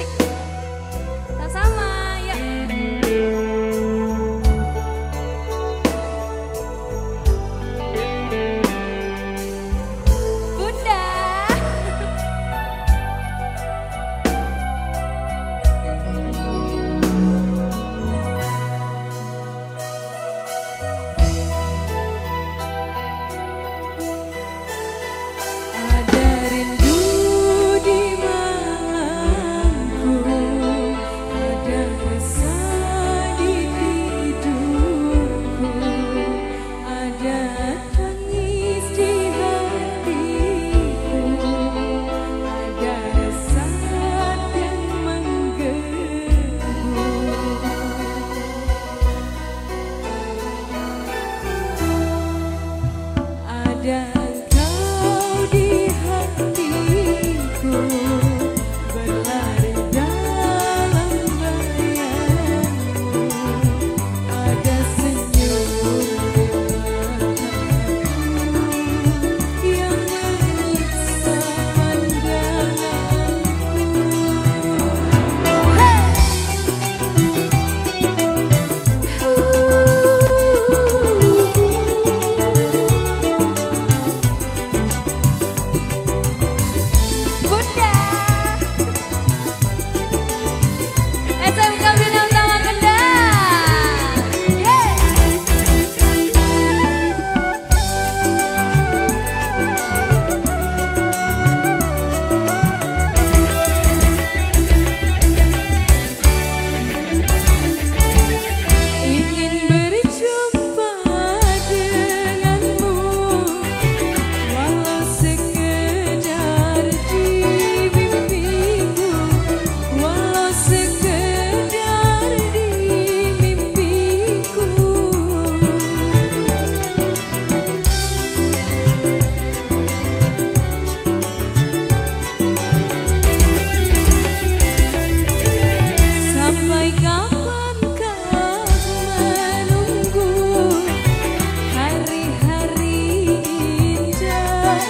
cantik. sama. Yeah.